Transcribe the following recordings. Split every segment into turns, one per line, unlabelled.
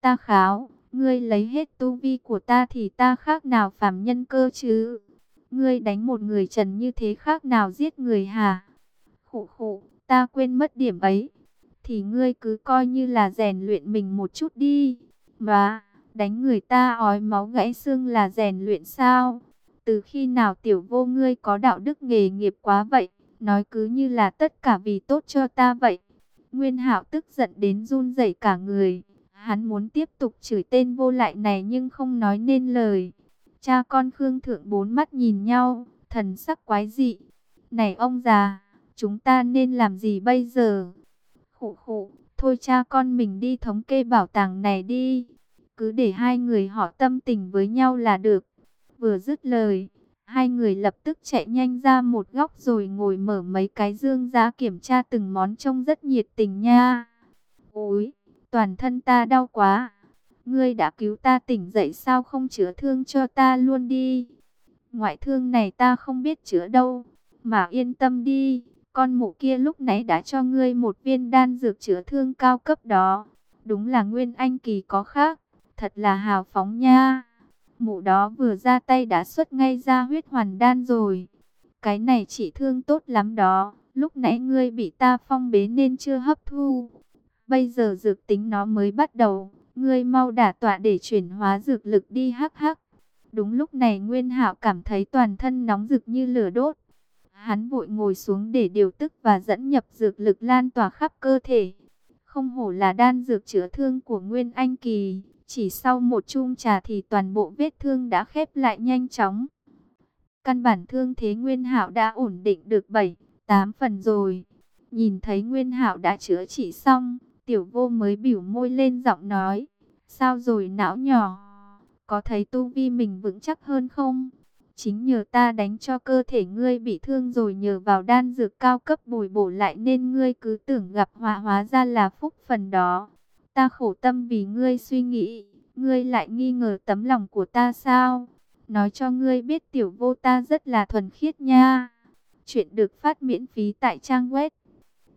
Ta kháo, ngươi lấy hết tu vi của ta thì ta khác nào phàm nhân cơ chứ? Ngươi đánh một người trần như thế khác nào giết người hả? Khụ khụ, ta quên mất điểm ấy. Thì ngươi cứ coi như là rèn luyện mình một chút đi. Mà, đánh người ta ói máu gãy xương là rèn luyện sao? Từ khi nào tiểu vô ngươi có đạo đức nghề nghiệp quá vậy? Nói cứ như là tất cả vì tốt cho ta vậy. Nguyên hạo tức giận đến run rẩy cả người. Hắn muốn tiếp tục chửi tên vô lại này nhưng không nói nên lời. Cha con Khương Thượng bốn mắt nhìn nhau, thần sắc quái dị. Này ông già, chúng ta nên làm gì bây giờ? Khụ khụ, thôi cha con mình đi thống kê bảo tàng này đi. Cứ để hai người họ tâm tình với nhau là được. Vừa dứt lời, hai người lập tức chạy nhanh ra một góc rồi ngồi mở mấy cái dương ra kiểm tra từng món trông rất nhiệt tình nha. Ôi, toàn thân ta đau quá. Ngươi đã cứu ta tỉnh dậy sao không chữa thương cho ta luôn đi. Ngoại thương này ta không biết chữa đâu. Mà yên tâm đi, con mụ kia lúc nãy đã cho ngươi một viên đan dược chữa thương cao cấp đó. Đúng là nguyên anh kỳ có khác, thật là hào phóng nha. Mụ đó vừa ra tay đã xuất ngay ra huyết hoàn đan rồi. Cái này chỉ thương tốt lắm đó, lúc nãy ngươi bị ta phong bế nên chưa hấp thu. Bây giờ dược tính nó mới bắt đầu, ngươi mau đả tọa để chuyển hóa dược lực đi hắc hắc. Đúng lúc này Nguyên Hạo cảm thấy toàn thân nóng rực như lửa đốt. Hắn vội ngồi xuống để điều tức và dẫn nhập dược lực lan tỏa khắp cơ thể. Không hổ là đan dược chữa thương của Nguyên Anh Kỳ, chỉ sau một chung trà thì toàn bộ vết thương đã khép lại nhanh chóng. Căn bản thương thế Nguyên Hạo đã ổn định được 7, 8 phần rồi. Nhìn thấy Nguyên Hạo đã chữa trị xong, Tiểu Vô mới biểu môi lên giọng nói: "Sao rồi não nhỏ? Có thấy tu vi mình vững chắc hơn không?" Chính nhờ ta đánh cho cơ thể ngươi bị thương rồi nhờ vào đan dược cao cấp bồi bổ lại nên ngươi cứ tưởng gặp họa hóa ra là phúc phần đó. Ta khổ tâm vì ngươi suy nghĩ, ngươi lại nghi ngờ tấm lòng của ta sao? Nói cho ngươi biết tiểu vô ta rất là thuần khiết nha. Chuyện được phát miễn phí tại trang web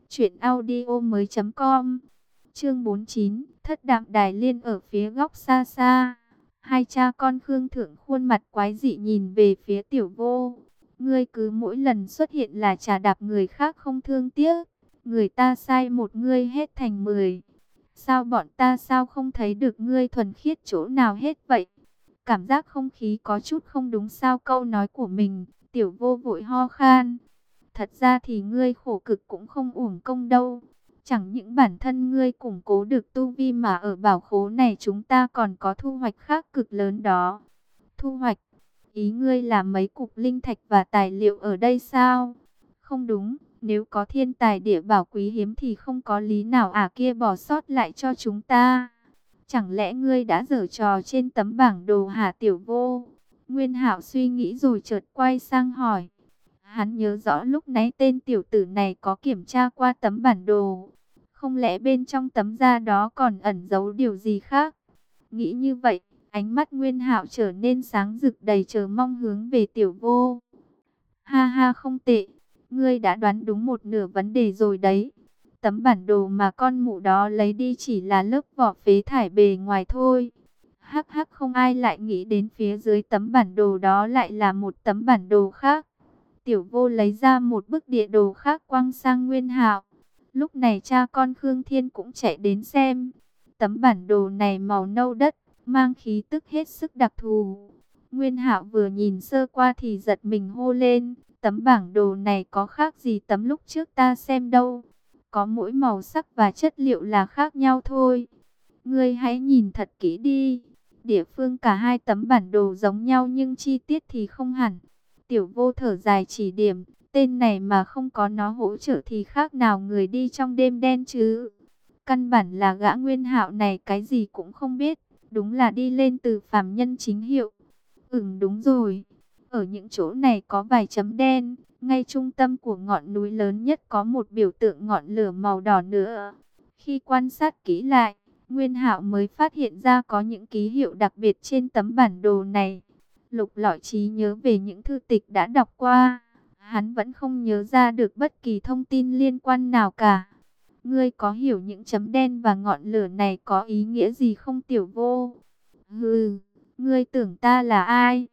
truyệnaudiomoi.com. Chương 49, Thất Đạm Đài Liên ở phía góc xa xa. Hai cha con Khương Thượng khuôn mặt quái dị nhìn về phía tiểu vô. Ngươi cứ mỗi lần xuất hiện là trà đạp người khác không thương tiếc. Người ta sai một ngươi hết thành mười. Sao bọn ta sao không thấy được ngươi thuần khiết chỗ nào hết vậy? Cảm giác không khí có chút không đúng sao câu nói của mình. Tiểu vô vội ho khan. Thật ra thì ngươi khổ cực cũng không uổng công đâu. Chẳng những bản thân ngươi củng cố được tu vi mà ở bảo khố này chúng ta còn có thu hoạch khác cực lớn đó. Thu hoạch? Ý ngươi là mấy cục linh thạch và tài liệu ở đây sao? Không đúng, nếu có thiên tài địa bảo quý hiếm thì không có lý nào à kia bỏ sót lại cho chúng ta. Chẳng lẽ ngươi đã dở trò trên tấm bảng đồ hà tiểu vô? Nguyên hạo suy nghĩ rồi chợt quay sang hỏi. Hắn nhớ rõ lúc nãy tên tiểu tử này có kiểm tra qua tấm bản đồ. Không lẽ bên trong tấm da đó còn ẩn giấu điều gì khác? Nghĩ như vậy, ánh mắt Nguyên Hạo trở nên sáng rực đầy chờ mong hướng về tiểu vô. Ha ha không tệ, ngươi đã đoán đúng một nửa vấn đề rồi đấy. Tấm bản đồ mà con mụ đó lấy đi chỉ là lớp vỏ phế thải bề ngoài thôi. Hắc hắc không ai lại nghĩ đến phía dưới tấm bản đồ đó lại là một tấm bản đồ khác. Tiểu vô lấy ra một bức địa đồ khác quăng sang Nguyên Hạo. Lúc này cha con Khương Thiên cũng chạy đến xem. Tấm bản đồ này màu nâu đất, mang khí tức hết sức đặc thù. Nguyên Hạo vừa nhìn sơ qua thì giật mình hô lên, tấm bản đồ này có khác gì tấm lúc trước ta xem đâu. Có mỗi màu sắc và chất liệu là khác nhau thôi. Ngươi hãy nhìn thật kỹ đi. Địa phương cả hai tấm bản đồ giống nhau nhưng chi tiết thì không hẳn. Tiểu vô thở dài chỉ điểm, tên này mà không có nó hỗ trợ thì khác nào người đi trong đêm đen chứ. Căn bản là gã nguyên hạo này cái gì cũng không biết, đúng là đi lên từ phàm nhân chính hiệu. Ừm đúng rồi, ở những chỗ này có vài chấm đen, ngay trung tâm của ngọn núi lớn nhất có một biểu tượng ngọn lửa màu đỏ nữa. Khi quan sát kỹ lại, Nguyên Hạo mới phát hiện ra có những ký hiệu đặc biệt trên tấm bản đồ này. Lục lọi trí nhớ về những thư tịch đã đọc qua, hắn vẫn không nhớ ra được bất kỳ thông tin liên quan nào cả. Ngươi có hiểu những chấm đen và ngọn lửa này có ý nghĩa gì không tiểu vô? Hừ, ngươi tưởng ta là ai?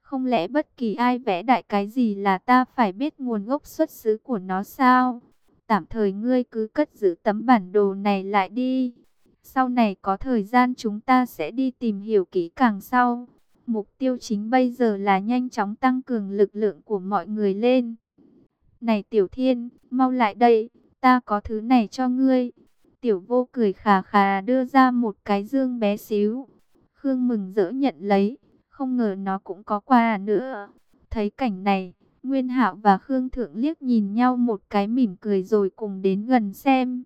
Không lẽ bất kỳ ai vẽ đại cái gì là ta phải biết nguồn gốc xuất xứ của nó sao? Tạm thời ngươi cứ cất giữ tấm bản đồ này lại đi. Sau này có thời gian chúng ta sẽ đi tìm hiểu kỹ càng sau. Mục tiêu chính bây giờ là nhanh chóng tăng cường lực lượng của mọi người lên. Này Tiểu Thiên, mau lại đây, ta có thứ này cho ngươi. Tiểu vô cười khà khà đưa ra một cái dương bé xíu. Khương mừng rỡ nhận lấy, không ngờ nó cũng có quà nữa. Thấy cảnh này, Nguyên Hạo và Khương Thượng liếc nhìn nhau một cái mỉm cười rồi cùng đến gần xem.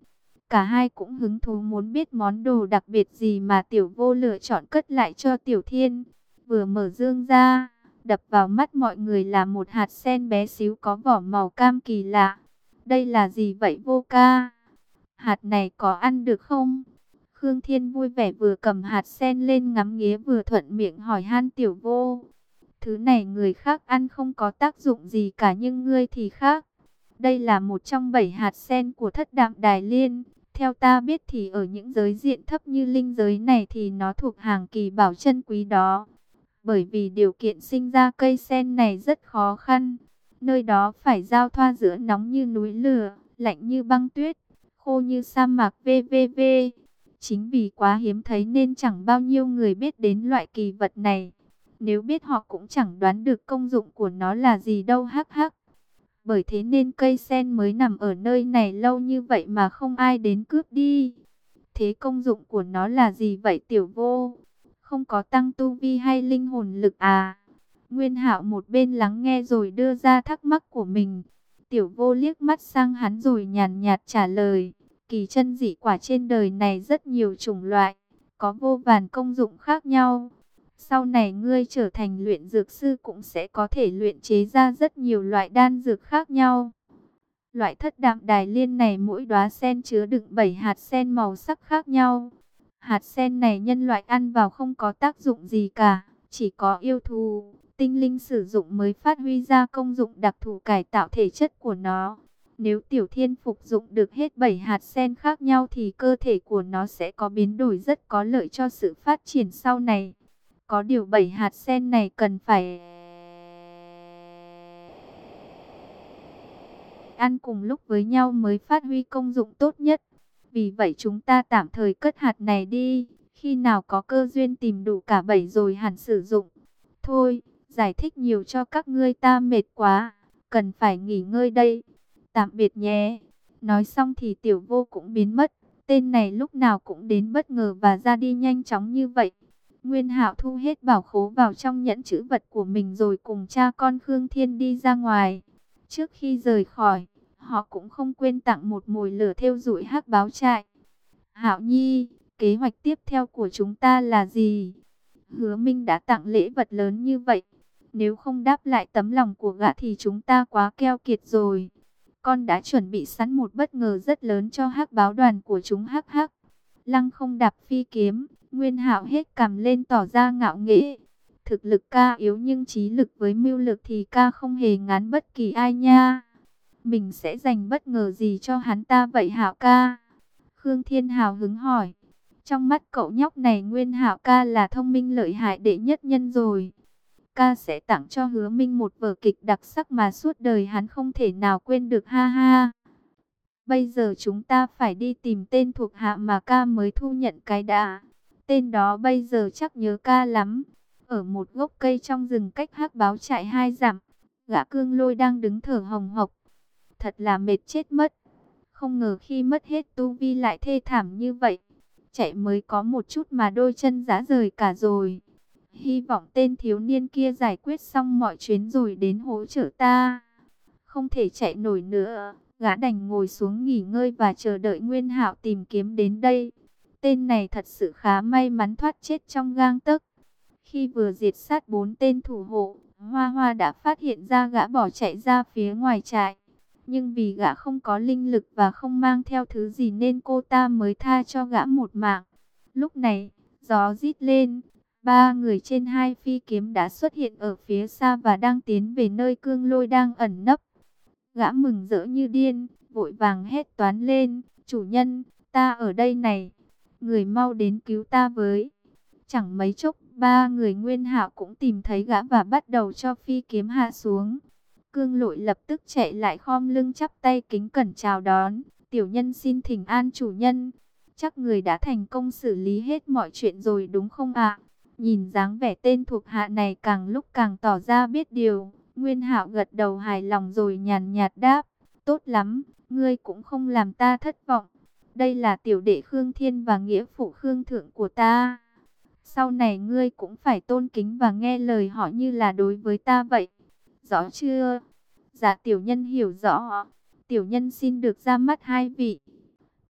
Cả hai cũng hứng thú muốn biết món đồ đặc biệt gì mà Tiểu Vô lựa chọn cất lại cho Tiểu Thiên. Vừa mở dương ra, đập vào mắt mọi người là một hạt sen bé xíu có vỏ màu cam kỳ lạ. Đây là gì vậy Vô ca? Hạt này có ăn được không? Khương Thiên vui vẻ vừa cầm hạt sen lên ngắm nghía vừa thuận miệng hỏi han Tiểu Vô. Thứ này người khác ăn không có tác dụng gì cả nhưng ngươi thì khác. Đây là một trong bảy hạt sen của thất đạm đài liên. Theo ta biết thì ở những giới diện thấp như linh giới này thì nó thuộc hàng kỳ bảo chân quý đó. Bởi vì điều kiện sinh ra cây sen này rất khó khăn. Nơi đó phải giao thoa giữa nóng như núi lửa, lạnh như băng tuyết, khô như sa mạc vvv. Chính vì quá hiếm thấy nên chẳng bao nhiêu người biết đến loại kỳ vật này. Nếu biết họ cũng chẳng đoán được công dụng của nó là gì đâu hắc hắc. Bởi thế nên cây sen mới nằm ở nơi này lâu như vậy mà không ai đến cướp đi. Thế công dụng của nó là gì vậy tiểu vô? Không có tăng tu vi hay linh hồn lực à? Nguyên hạo một bên lắng nghe rồi đưa ra thắc mắc của mình. Tiểu vô liếc mắt sang hắn rồi nhàn nhạt trả lời. Kỳ chân dị quả trên đời này rất nhiều chủng loại, có vô vàn công dụng khác nhau. Sau này ngươi trở thành luyện dược sư cũng sẽ có thể luyện chế ra rất nhiều loại đan dược khác nhau. Loại thất đạm đài liên này mỗi đóa sen chứa đựng 7 hạt sen màu sắc khác nhau. Hạt sen này nhân loại ăn vào không có tác dụng gì cả, chỉ có yêu thú, tinh linh sử dụng mới phát huy ra công dụng đặc thù cải tạo thể chất của nó. Nếu tiểu thiên phục dụng được hết 7 hạt sen khác nhau thì cơ thể của nó sẽ có biến đổi rất có lợi cho sự phát triển sau này. Có điều bảy hạt sen này cần phải ăn cùng lúc với nhau mới phát huy công dụng tốt nhất. Vì vậy chúng ta tạm thời cất hạt này đi, khi nào có cơ duyên tìm đủ cả bảy rồi hẳn sử dụng. Thôi, giải thích nhiều cho các ngươi ta mệt quá, cần phải nghỉ ngơi đây. Tạm biệt nhé. Nói xong thì tiểu vô cũng biến mất. Tên này lúc nào cũng đến bất ngờ và ra đi nhanh chóng như vậy. Nguyên Hạo thu hết bảo khố vào trong nhẫn chữ vật của mình rồi cùng cha con Khương Thiên đi ra ngoài. Trước khi rời khỏi, họ cũng không quên tặng một mồi lửa theo rụi hắc báo trại. Hạo Nhi, kế hoạch tiếp theo của chúng ta là gì? Hứa Minh đã tặng lễ vật lớn như vậy. Nếu không đáp lại tấm lòng của gã thì chúng ta quá keo kiệt rồi. Con đã chuẩn bị sẵn một bất ngờ rất lớn cho hắc báo đoàn của chúng hắc hắc. Lăng không đạp phi kiếm, Nguyên Hạo hết cầm lên tỏ ra ngạo nghễ. Thực lực ca yếu nhưng trí lực với mưu lực thì ca không hề ngán bất kỳ ai nha. Mình sẽ dành bất ngờ gì cho hắn ta vậy Hạo ca? Khương Thiên Hào hứng hỏi. Trong mắt cậu nhóc này Nguyên Hạo ca là thông minh lợi hại đệ nhất nhân rồi. Ca sẽ tặng cho hứa minh một vở kịch đặc sắc mà suốt đời hắn không thể nào quên được ha ha. Bây giờ chúng ta phải đi tìm tên thuộc hạ mà ca mới thu nhận cái đã. Tên đó bây giờ chắc nhớ ca lắm. Ở một gốc cây trong rừng cách hắc báo chạy hai dặm, gã cương lôi đang đứng thở hồng hộc. Thật là mệt chết mất. Không ngờ khi mất hết tu vi lại thê thảm như vậy. Chạy mới có một chút mà đôi chân giá rời cả rồi. Hy vọng tên thiếu niên kia giải quyết xong mọi chuyến rồi đến hỗ trợ ta. Không thể chạy nổi nữa, gã đành ngồi xuống nghỉ ngơi và chờ đợi Nguyên Hạo tìm kiếm đến đây. Tên này thật sự khá may mắn thoát chết trong gang tấc. Khi vừa diệt sát bốn tên thủ hộ, Hoa Hoa đã phát hiện ra gã bỏ chạy ra phía ngoài trại. Nhưng vì gã không có linh lực và không mang theo thứ gì nên cô ta mới tha cho gã một mạng. Lúc này, gió rít lên, ba người trên hai phi kiếm đã xuất hiện ở phía xa và đang tiến về nơi cương lôi đang ẩn nấp. Gã mừng rỡ như điên, vội vàng hét toán lên, Chủ nhân, ta ở đây này, người mau đến cứu ta với. Chẳng mấy chốc, ba người nguyên hạo cũng tìm thấy gã và bắt đầu cho phi kiếm hạ xuống. Cương lội lập tức chạy lại khom lưng chắp tay kính cẩn chào đón. Tiểu nhân xin thỉnh an chủ nhân. Chắc người đã thành công xử lý hết mọi chuyện rồi đúng không ạ? Nhìn dáng vẻ tên thuộc hạ này càng lúc càng tỏ ra biết điều. Nguyên hạo gật đầu hài lòng rồi nhàn nhạt đáp. Tốt lắm, ngươi cũng không làm ta thất vọng. Đây là tiểu đệ Khương Thiên và nghĩa phụ Khương Thượng của ta. Sau này ngươi cũng phải tôn kính và nghe lời họ như là đối với ta vậy. Rõ chưa? Dạ tiểu nhân hiểu rõ. Tiểu nhân xin được ra mắt hai vị.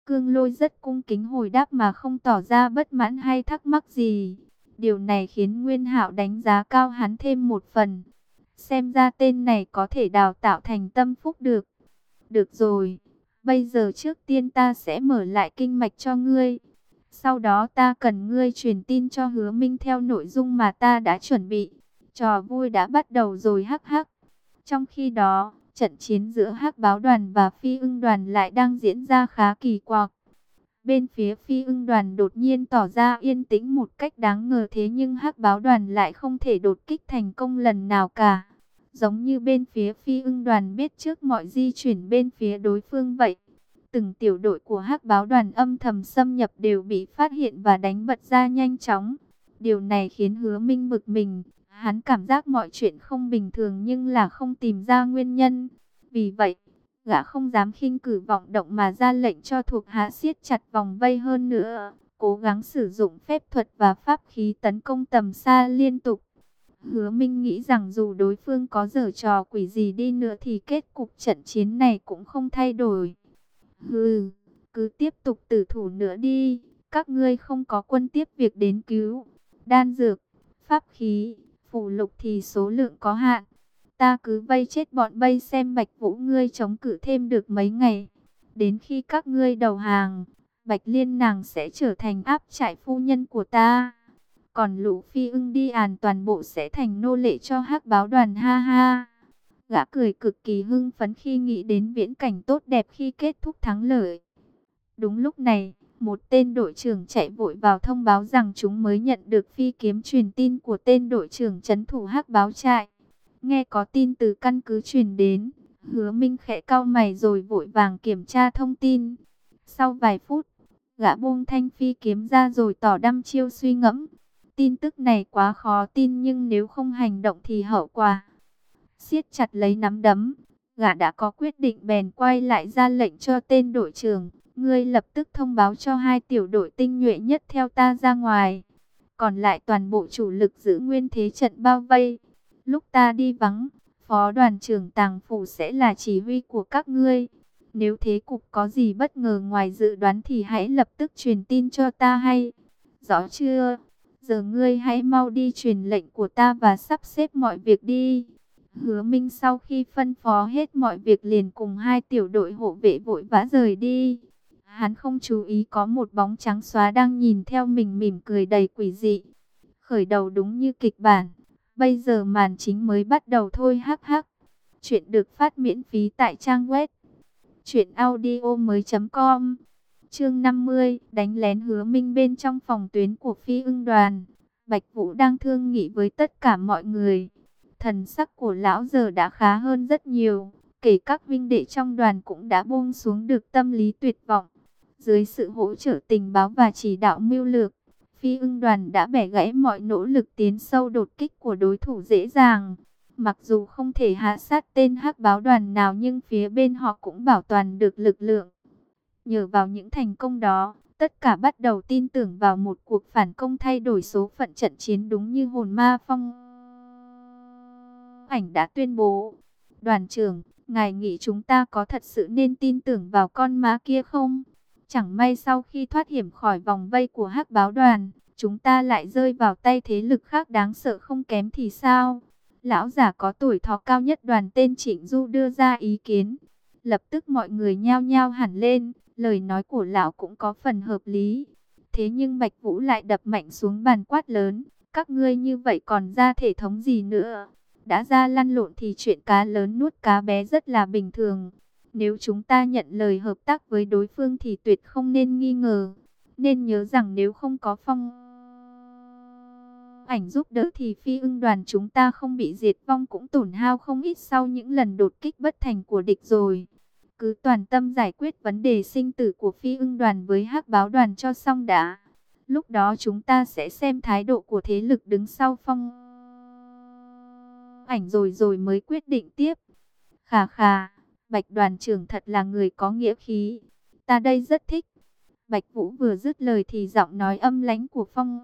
Cương lôi rất cung kính hồi đáp mà không tỏ ra bất mãn hay thắc mắc gì. Điều này khiến Nguyên Hạo đánh giá cao hắn thêm một phần. Xem ra tên này có thể đào tạo thành tâm phúc được. Được rồi, bây giờ trước tiên ta sẽ mở lại kinh mạch cho ngươi. Sau đó ta cần ngươi truyền tin cho hứa minh theo nội dung mà ta đã chuẩn bị. Trò vui đã bắt đầu rồi hắc hắc. Trong khi đó, trận chiến giữa hắc báo đoàn và phi ưng đoàn lại đang diễn ra khá kỳ quặc. Bên phía phi ưng đoàn đột nhiên tỏ ra yên tĩnh một cách đáng ngờ thế nhưng hắc báo đoàn lại không thể đột kích thành công lần nào cả. Giống như bên phía phi ưng đoàn biết trước mọi di chuyển bên phía đối phương vậy. Từng tiểu đội của hắc báo đoàn âm thầm xâm nhập đều bị phát hiện và đánh bật ra nhanh chóng. Điều này khiến hứa minh bực mình. Hắn cảm giác mọi chuyện không bình thường nhưng là không tìm ra nguyên nhân. Vì vậy, gã không dám khinh cử vọng động mà ra lệnh cho thuộc hạ siết chặt vòng vây hơn nữa. Cố gắng sử dụng phép thuật và pháp khí tấn công tầm xa liên tục. Hứa Minh nghĩ rằng dù đối phương có dở trò quỷ gì đi nữa thì kết cục trận chiến này cũng không thay đổi. Hừ, cứ tiếp tục tử thủ nữa đi, các ngươi không có quân tiếp việc đến cứu. Đan dược, pháp khí, phù lục thì số lượng có hạn. Ta cứ vây chết bọn bây xem Bạch Vũ ngươi chống cự thêm được mấy ngày. Đến khi các ngươi đầu hàng, Bạch Liên nàng sẽ trở thành áp trại phu nhân của ta. Còn lũ phi ưng đi an toàn bộ sẽ thành nô lệ cho hắc báo đoàn ha ha. Gã cười cực kỳ hưng phấn khi nghĩ đến viễn cảnh tốt đẹp khi kết thúc thắng lợi. Đúng lúc này, một tên đội trưởng chạy vội vào thông báo rằng chúng mới nhận được phi kiếm truyền tin của tên đội trưởng chấn thủ hắc báo trại. Nghe có tin từ căn cứ truyền đến, hứa minh khẽ cao mày rồi vội vàng kiểm tra thông tin. Sau vài phút, gã buông thanh phi kiếm ra rồi tỏ đăm chiêu suy ngẫm. Tin tức này quá khó tin nhưng nếu không hành động thì hậu quả. siết chặt lấy nắm đấm, gã đã có quyết định bèn quay lại ra lệnh cho tên đội trưởng. Ngươi lập tức thông báo cho hai tiểu đội tinh nhuệ nhất theo ta ra ngoài. Còn lại toàn bộ chủ lực giữ nguyên thế trận bao vây. Lúc ta đi vắng, phó đoàn trưởng tàng phủ sẽ là chỉ huy của các ngươi. Nếu thế cục có gì bất ngờ ngoài dự đoán thì hãy lập tức truyền tin cho ta hay. Rõ chưa? Giờ ngươi hãy mau đi truyền lệnh của ta và sắp xếp mọi việc đi. Hứa Minh sau khi phân phó hết mọi việc liền cùng hai tiểu đội hộ vệ vội vã rời đi. Hắn không chú ý có một bóng trắng xóa đang nhìn theo mình mỉm cười đầy quỷ dị. Khởi đầu đúng như kịch bản. Bây giờ màn chính mới bắt đầu thôi hắc hắc. Chuyện được phát miễn phí tại trang web. Chuyện audio mới.com Chương 50, đánh lén hứa minh bên trong phòng tuyến của phi ưng đoàn. Bạch Vũ đang thương nghị với tất cả mọi người. Thần sắc của lão giờ đã khá hơn rất nhiều. Kể các vinh đệ trong đoàn cũng đã buông xuống được tâm lý tuyệt vọng. Dưới sự hỗ trợ tình báo và chỉ đạo mưu lược, phi ưng đoàn đã bẻ gãy mọi nỗ lực tiến sâu đột kích của đối thủ dễ dàng. Mặc dù không thể hạ sát tên hắc báo đoàn nào nhưng phía bên họ cũng bảo toàn được lực lượng. Nhờ vào những thành công đó, tất cả bắt đầu tin tưởng vào một cuộc phản công thay đổi số phận trận chiến đúng như hồn ma phong. Ảnh đã tuyên bố, đoàn trưởng, ngài nghĩ chúng ta có thật sự nên tin tưởng vào con má kia không? Chẳng may sau khi thoát hiểm khỏi vòng vây của hắc báo đoàn, chúng ta lại rơi vào tay thế lực khác đáng sợ không kém thì sao? Lão giả có tuổi thọ cao nhất đoàn tên Trịnh Du đưa ra ý kiến. Lập tức mọi người nhao nhao hẳn lên, lời nói của lão cũng có phần hợp lý. Thế nhưng Bạch Vũ lại đập mạnh xuống bàn quát lớn, các ngươi như vậy còn ra thể thống gì nữa? Đã ra lăn lộn thì chuyện cá lớn nuốt cá bé rất là bình thường. Nếu chúng ta nhận lời hợp tác với đối phương thì tuyệt không nên nghi ngờ. Nên nhớ rằng nếu không có phong ảnh giúp đỡ thì phi ưng đoàn chúng ta không bị diệt vong cũng tổn hao không ít sau những lần đột kích bất thành của địch rồi. Cứ toàn tâm giải quyết vấn đề sinh tử của phi ưng đoàn với hắc báo đoàn cho xong đã. Lúc đó chúng ta sẽ xem thái độ của thế lực đứng sau phong ảnh rồi rồi mới quyết định tiếp. Khà khà, Bạch đoàn trưởng thật là người có nghĩa khí. Ta đây rất thích. Bạch Vũ vừa dứt lời thì giọng nói âm lãnh của phong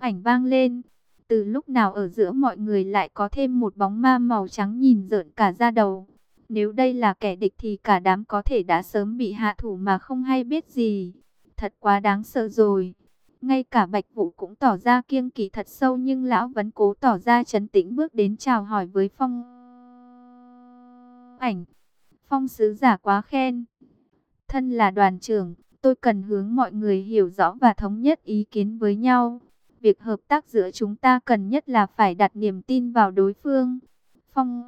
ảnh vang lên. Từ lúc nào ở giữa mọi người lại có thêm một bóng ma màu trắng nhìn rợn cả da đầu. Nếu đây là kẻ địch thì cả đám có thể đã sớm bị hạ thủ mà không hay biết gì. Thật quá đáng sợ rồi. Ngay cả Bạch Vũ cũng tỏ ra kiêng kỵ thật sâu nhưng lão vẫn cố tỏ ra trấn tĩnh bước đến chào hỏi với Phong ảnh. Phong sứ giả quá khen. Thân là đoàn trưởng, tôi cần hướng mọi người hiểu rõ và thống nhất ý kiến với nhau. Việc hợp tác giữa chúng ta cần nhất là phải đặt niềm tin vào đối phương. Phong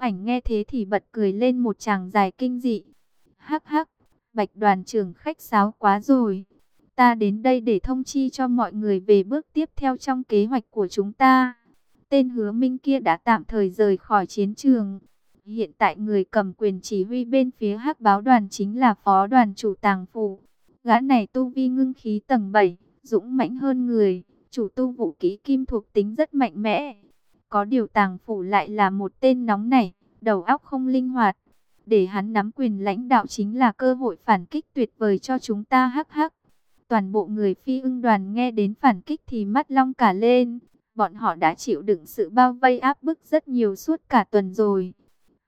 ảnh nghe thế thì bật cười lên một chàng dài kinh dị. Hắc hắc, bạch đoàn trưởng khách sáo quá rồi. Ta đến đây để thông chi cho mọi người về bước tiếp theo trong kế hoạch của chúng ta. Tên hứa minh kia đã tạm thời rời khỏi chiến trường. Hiện tại người cầm quyền chỉ huy bên phía hắc báo đoàn chính là phó đoàn chủ tàng phủ. Gã này tu vi ngưng khí tầng 7, dũng mãnh hơn người, chủ tu vũ kỹ kim thuộc tính rất mạnh mẽ. Có điều tàng phủ lại là một tên nóng nảy, đầu óc không linh hoạt. Để hắn nắm quyền lãnh đạo chính là cơ hội phản kích tuyệt vời cho chúng ta hắc hắc. Toàn bộ người phi ưng đoàn nghe đến phản kích thì mắt long cả lên. Bọn họ đã chịu đựng sự bao vây áp bức rất nhiều suốt cả tuần rồi.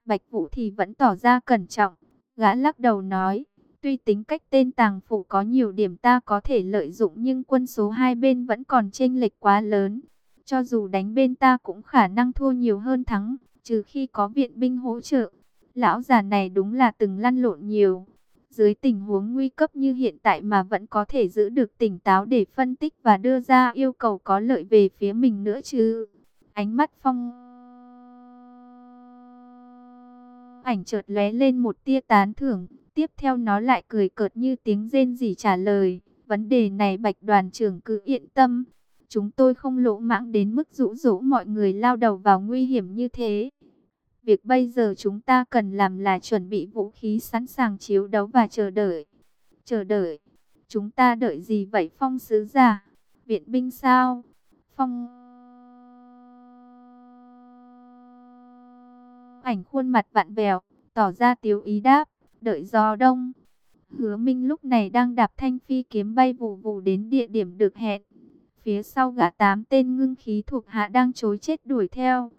Bạch Vũ thì vẫn tỏ ra cẩn trọng. Gã lắc đầu nói, tuy tính cách tên tàng phủ có nhiều điểm ta có thể lợi dụng nhưng quân số hai bên vẫn còn chênh lệch quá lớn. Cho dù đánh bên ta cũng khả năng thua nhiều hơn thắng, trừ khi có viện binh hỗ trợ. Lão già này đúng là từng lăn lộn nhiều. Dưới tình huống nguy cấp như hiện tại mà vẫn có thể giữ được tỉnh táo để phân tích và đưa ra yêu cầu có lợi về phía mình nữa chứ. Ánh mắt phong ảnh chợt lóe lên một tia tán thưởng, tiếp theo nó lại cười cợt như tiếng rên rỉ trả lời, vấn đề này Bạch đoàn trưởng cứ yên tâm, chúng tôi không lỗ mãng đến mức rũ rỗ mọi người lao đầu vào nguy hiểm như thế. Việc bây giờ chúng ta cần làm là chuẩn bị vũ khí sẵn sàng chiếu đấu và chờ đợi. Chờ đợi. Chúng ta đợi gì vậy phong sứ giả? Viện binh sao? Phong... Ảnh khuôn mặt vạn vẹo, tỏ ra tiếu ý đáp, đợi gió đông. Hứa Minh lúc này đang đạp thanh phi kiếm bay vù vù đến địa điểm được hẹn. Phía sau gã tám tên ngưng khí thuộc hạ đang chối chết đuổi theo.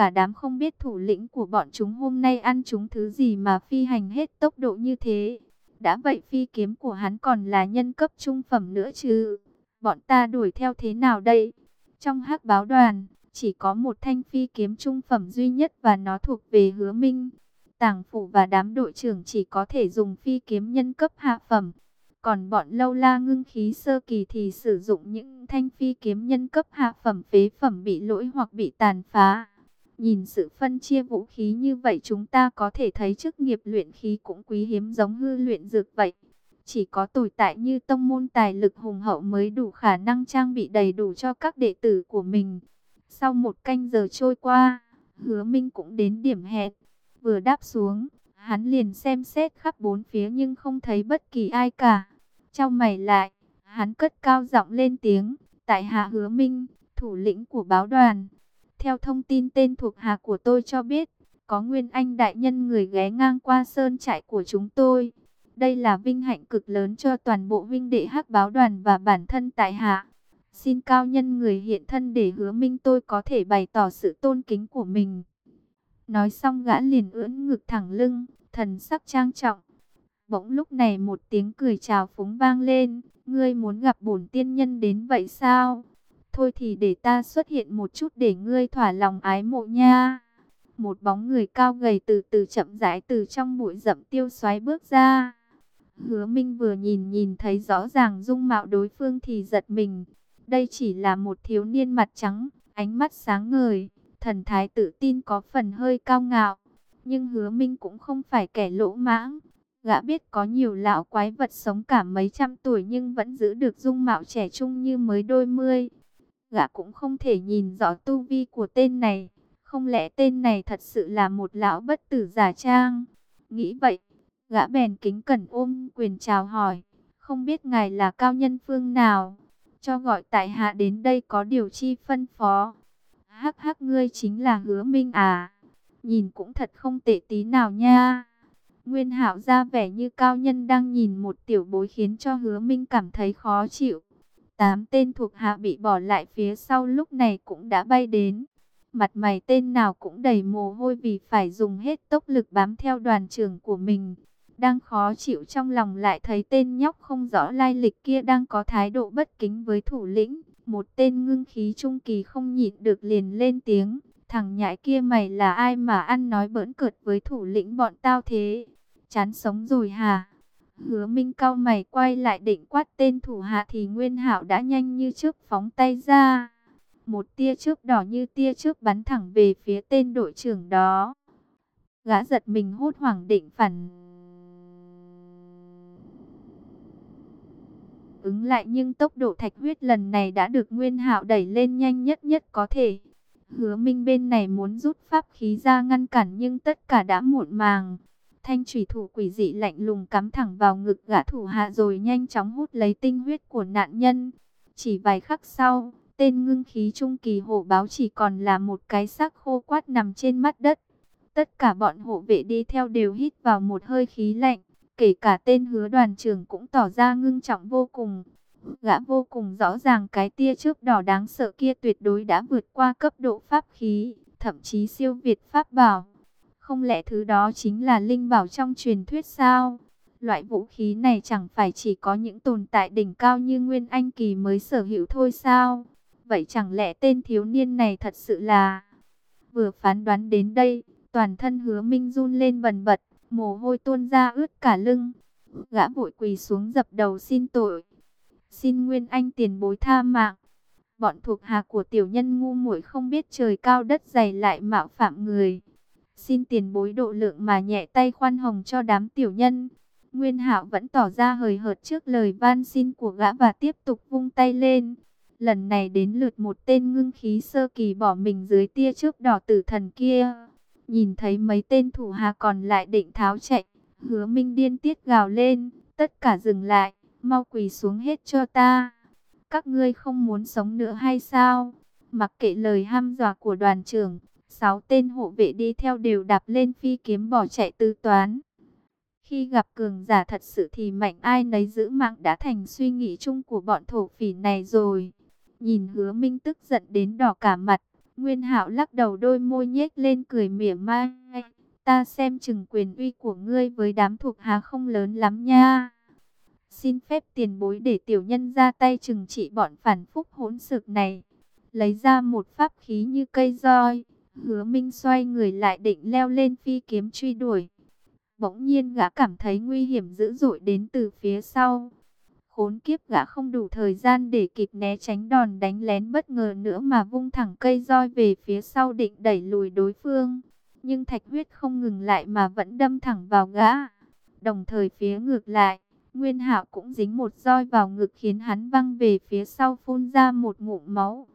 Cả đám không biết thủ lĩnh của bọn chúng hôm nay ăn chúng thứ gì mà phi hành hết tốc độ như thế. Đã vậy phi kiếm của hắn còn là nhân cấp trung phẩm nữa chứ. Bọn ta đuổi theo thế nào đây? Trong hắc báo đoàn, chỉ có một thanh phi kiếm trung phẩm duy nhất và nó thuộc về hứa minh. Tàng phủ và đám đội trưởng chỉ có thể dùng phi kiếm nhân cấp hạ phẩm. Còn bọn lâu la ngưng khí sơ kỳ thì sử dụng những thanh phi kiếm nhân cấp hạ phẩm phế phẩm bị lỗi hoặc bị tàn phá. Nhìn sự phân chia vũ khí như vậy chúng ta có thể thấy chức nghiệp luyện khí cũng quý hiếm giống hư luyện dược vậy. Chỉ có tồi tại như tông môn tài lực hùng hậu mới đủ khả năng trang bị đầy đủ cho các đệ tử của mình. Sau một canh giờ trôi qua, hứa minh cũng đến điểm hẹn. Vừa đáp xuống, hắn liền xem xét khắp bốn phía nhưng không thấy bất kỳ ai cả. Trong mày lại, hắn cất cao giọng lên tiếng, tại hạ hứa minh, thủ lĩnh của báo đoàn. Theo thông tin tên thuộc hạ của tôi cho biết, có Nguyên Anh đại nhân người ghé ngang qua sơn trại của chúng tôi. Đây là vinh hạnh cực lớn cho toàn bộ vinh đệ hắc báo đoàn và bản thân tại hạ. Xin cao nhân người hiện thân để hứa minh tôi có thể bày tỏ sự tôn kính của mình. Nói xong gã liền ưỡn ngực thẳng lưng, thần sắc trang trọng. Bỗng lúc này một tiếng cười chào phúng vang lên, ngươi muốn gặp bổn tiên nhân đến vậy sao? Thôi thì để ta xuất hiện một chút để ngươi thỏa lòng ái mộ nha. Một bóng người cao gầy từ từ chậm rãi từ trong bụi rậm tiêu xoáy bước ra. Hứa Minh vừa nhìn nhìn thấy rõ ràng dung mạo đối phương thì giật mình. Đây chỉ là một thiếu niên mặt trắng, ánh mắt sáng ngời, thần thái tự tin có phần hơi cao ngạo. Nhưng hứa minh cũng không phải kẻ lỗ mãng. Gã biết có nhiều lão quái vật sống cả mấy trăm tuổi nhưng vẫn giữ được dung mạo trẻ trung như mới đôi mươi. Gã cũng không thể nhìn rõ tu vi của tên này. Không lẽ tên này thật sự là một lão bất tử giả trang? Nghĩ vậy, gã bèn kính cẩn ôm quyền chào hỏi. Không biết ngài là cao nhân phương nào? Cho gọi tại hạ đến đây có điều chi phân phó. Hắc hắc ngươi chính là hứa minh à? Nhìn cũng thật không tệ tí nào nha. Nguyên hạo ra vẻ như cao nhân đang nhìn một tiểu bối khiến cho hứa minh cảm thấy khó chịu. Tám tên thuộc hạ bị bỏ lại phía sau lúc này cũng đã bay đến. Mặt mày tên nào cũng đầy mồ hôi vì phải dùng hết tốc lực bám theo đoàn trưởng của mình. Đang khó chịu trong lòng lại thấy tên nhóc không rõ lai lịch kia đang có thái độ bất kính với thủ lĩnh. Một tên ngưng khí trung kỳ không nhịn được liền lên tiếng. Thằng nhãi kia mày là ai mà ăn nói bỡn cợt với thủ lĩnh bọn tao thế? Chán sống rồi hả? Hứa Minh cao mày quay lại định quát tên thủ hạ thì Nguyên Hạo đã nhanh như trước phóng tay ra. Một tia chớp đỏ như tia chớp bắn thẳng về phía tên đội trưởng đó. Gã giật mình hốt hoảng định phản ứng lại nhưng tốc độ thạch huyết lần này đã được Nguyên Hạo đẩy lên nhanh nhất nhất có thể. Hứa Minh bên này muốn rút pháp khí ra ngăn cản nhưng tất cả đã muộn màng. Thanh thủy thủ quỷ dị lạnh lùng cắm thẳng vào ngực gã thủ hạ rồi nhanh chóng hút lấy tinh huyết của nạn nhân. Chỉ vài khắc sau, tên ngưng khí trung kỳ hộ báo chỉ còn là một cái xác khô quát nằm trên mặt đất. Tất cả bọn hộ vệ đi theo đều hít vào một hơi khí lạnh, kể cả tên hứa đoàn trưởng cũng tỏ ra ngưng trọng vô cùng. Gã vô cùng rõ ràng cái tia trước đỏ đáng sợ kia tuyệt đối đã vượt qua cấp độ pháp khí, thậm chí siêu việt pháp bảo. Không lẽ thứ đó chính là linh bảo trong truyền thuyết sao? Loại vũ khí này chẳng phải chỉ có những tồn tại đỉnh cao như Nguyên Anh Kỳ mới sở hữu thôi sao? Vậy chẳng lẽ tên thiếu niên này thật sự là... Vừa phán đoán đến đây, toàn thân hứa minh run lên bần bật, mồ hôi tuôn ra ướt cả lưng. Gã vội quỳ xuống dập đầu xin tội. Xin Nguyên Anh tiền bối tha mạng. Bọn thuộc hạ của tiểu nhân ngu muội không biết trời cao đất dày lại mạo phạm người. Xin tiền bối độ lượng mà nhẹ tay khoan hồng cho đám tiểu nhân. Nguyên Hạo vẫn tỏ ra hời hợt trước lời van xin của gã và tiếp tục vung tay lên. Lần này đến lượt một tên ngưng khí sơ kỳ bỏ mình dưới tia trước đỏ tử thần kia. Nhìn thấy mấy tên thủ hạ còn lại định tháo chạy. Hứa Minh điên tiết gào lên. Tất cả dừng lại. Mau quỳ xuống hết cho ta. Các ngươi không muốn sống nữa hay sao? Mặc kệ lời ham dọa của đoàn trưởng. Sáu tên hộ vệ đi theo đều đạp lên phi kiếm bỏ chạy tư toán. Khi gặp cường giả thật sự thì mạnh ai nấy giữ mạng đã thành suy nghĩ chung của bọn thổ phỉ này rồi. Nhìn hứa minh tức giận đến đỏ cả mặt. Nguyên hạo lắc đầu đôi môi nhếch lên cười mỉa mai. Ta xem chừng quyền uy của ngươi với đám thuộc hạ không lớn lắm nha. Xin phép tiền bối để tiểu nhân ra tay chừng trị bọn phản phúc hỗn sực này. Lấy ra một pháp khí như cây roi. Hứa Minh xoay người lại định leo lên phi kiếm truy đuổi. Bỗng nhiên gã cảm thấy nguy hiểm dữ dội đến từ phía sau. Khốn kiếp gã không đủ thời gian để kịp né tránh đòn đánh lén bất ngờ nữa mà vung thẳng cây roi về phía sau định đẩy lùi đối phương. Nhưng thạch huyết không ngừng lại mà vẫn đâm thẳng vào gã. Đồng thời phía ngược lại, Nguyên Hạo cũng dính một roi vào ngực khiến hắn văng về phía sau phun ra một ngụm máu.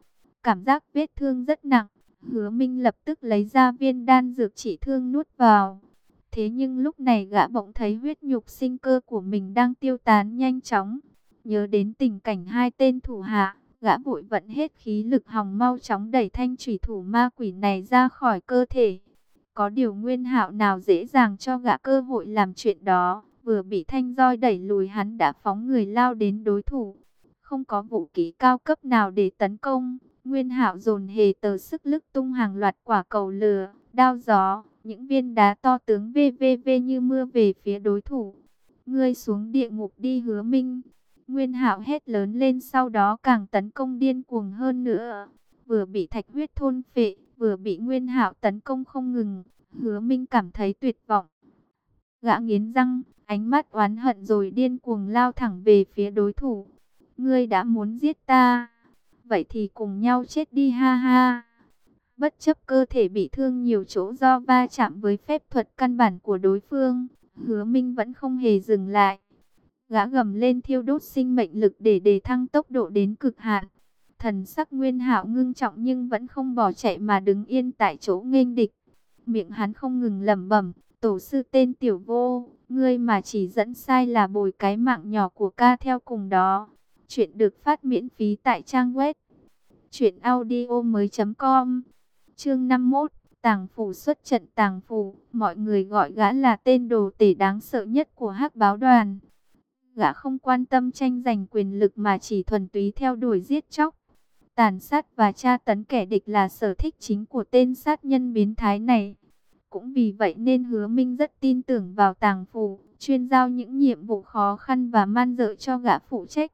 Cảm giác vết thương rất nặng. Hứa Minh lập tức lấy ra viên đan dược chỉ thương nuốt vào. Thế nhưng lúc này gã bỗng thấy huyết nhục sinh cơ của mình đang tiêu tán nhanh chóng. Nhớ đến tình cảnh hai tên thủ hạ, gã vội vận hết khí lực hòng mau chóng đẩy thanh thủy thủ ma quỷ này ra khỏi cơ thể. Có điều nguyên hạo nào dễ dàng cho gã cơ hội làm chuyện đó, vừa bị thanh roi đẩy lùi hắn đã phóng người lao đến đối thủ. Không có vũ khí cao cấp nào để tấn công, Nguyên Hạo dồn hề tờ sức lực tung hàng loạt quả cầu lửa, đao gió, những viên đá to tướng VVV như mưa về phía đối thủ. Ngươi xuống địa ngục đi hứa minh. Nguyên Hạo hét lớn lên sau đó càng tấn công điên cuồng hơn nữa. Vừa bị thạch huyết thôn phệ, vừa bị Nguyên Hạo tấn công không ngừng. Hứa Minh cảm thấy tuyệt vọng. Gã nghiến răng, ánh mắt oán hận rồi điên cuồng lao thẳng về phía đối thủ. Ngươi đã muốn giết ta vậy thì cùng nhau chết đi ha ha. Bất chấp cơ thể bị thương nhiều chỗ do va chạm với phép thuật căn bản của đối phương, hứa minh vẫn không hề dừng lại. Gã gầm lên thiêu đốt sinh mệnh lực để đề thăng tốc độ đến cực hạn. Thần sắc nguyên hạo ngưng trọng nhưng vẫn không bỏ chạy mà đứng yên tại chỗ nghênh địch. Miệng hắn không ngừng lẩm bẩm, tổ sư tên tiểu vô, ngươi mà chỉ dẫn sai là bồi cái mạng nhỏ của ca theo cùng đó. Chuyện được phát miễn phí tại trang web truyệnaudiomoi.com. Chương 51, Tàng phủ xuất trận Tàng phủ, mọi người gọi gã là tên đồ tể đáng sợ nhất của Hắc báo đoàn. Gã không quan tâm tranh giành quyền lực mà chỉ thuần túy theo đuổi giết chóc. Tàn sát và tra tấn kẻ địch là sở thích chính của tên sát nhân biến thái này. Cũng vì vậy nên hứa minh rất tin tưởng vào tàng phủ, chuyên giao những nhiệm vụ khó khăn và man dợ cho gã phụ trách.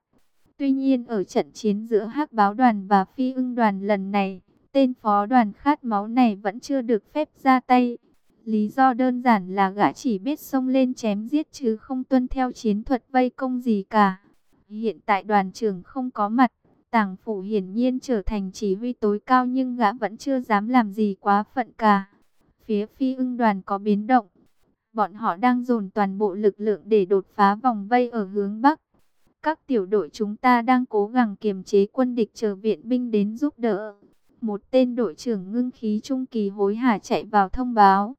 Tuy nhiên ở trận chiến giữa hắc báo đoàn và phi ưng đoàn lần này, tên phó đoàn khát máu này vẫn chưa được phép ra tay. Lý do đơn giản là gã chỉ biết xông lên chém giết chứ không tuân theo chiến thuật vây công gì cả. Hiện tại đoàn trưởng không có mặt, tàng phủ hiển nhiên trở thành chỉ huy tối cao nhưng gã vẫn chưa dám làm gì quá phận cả. Phía phi ưng đoàn có biến động. Bọn họ đang dồn toàn bộ lực lượng để đột phá vòng vây ở hướng Bắc. Các tiểu đội chúng ta đang cố gắng kiềm chế quân địch chờ viện binh đến giúp đỡ. Một tên đội trưởng ngưng khí trung kỳ hối hả chạy vào thông báo.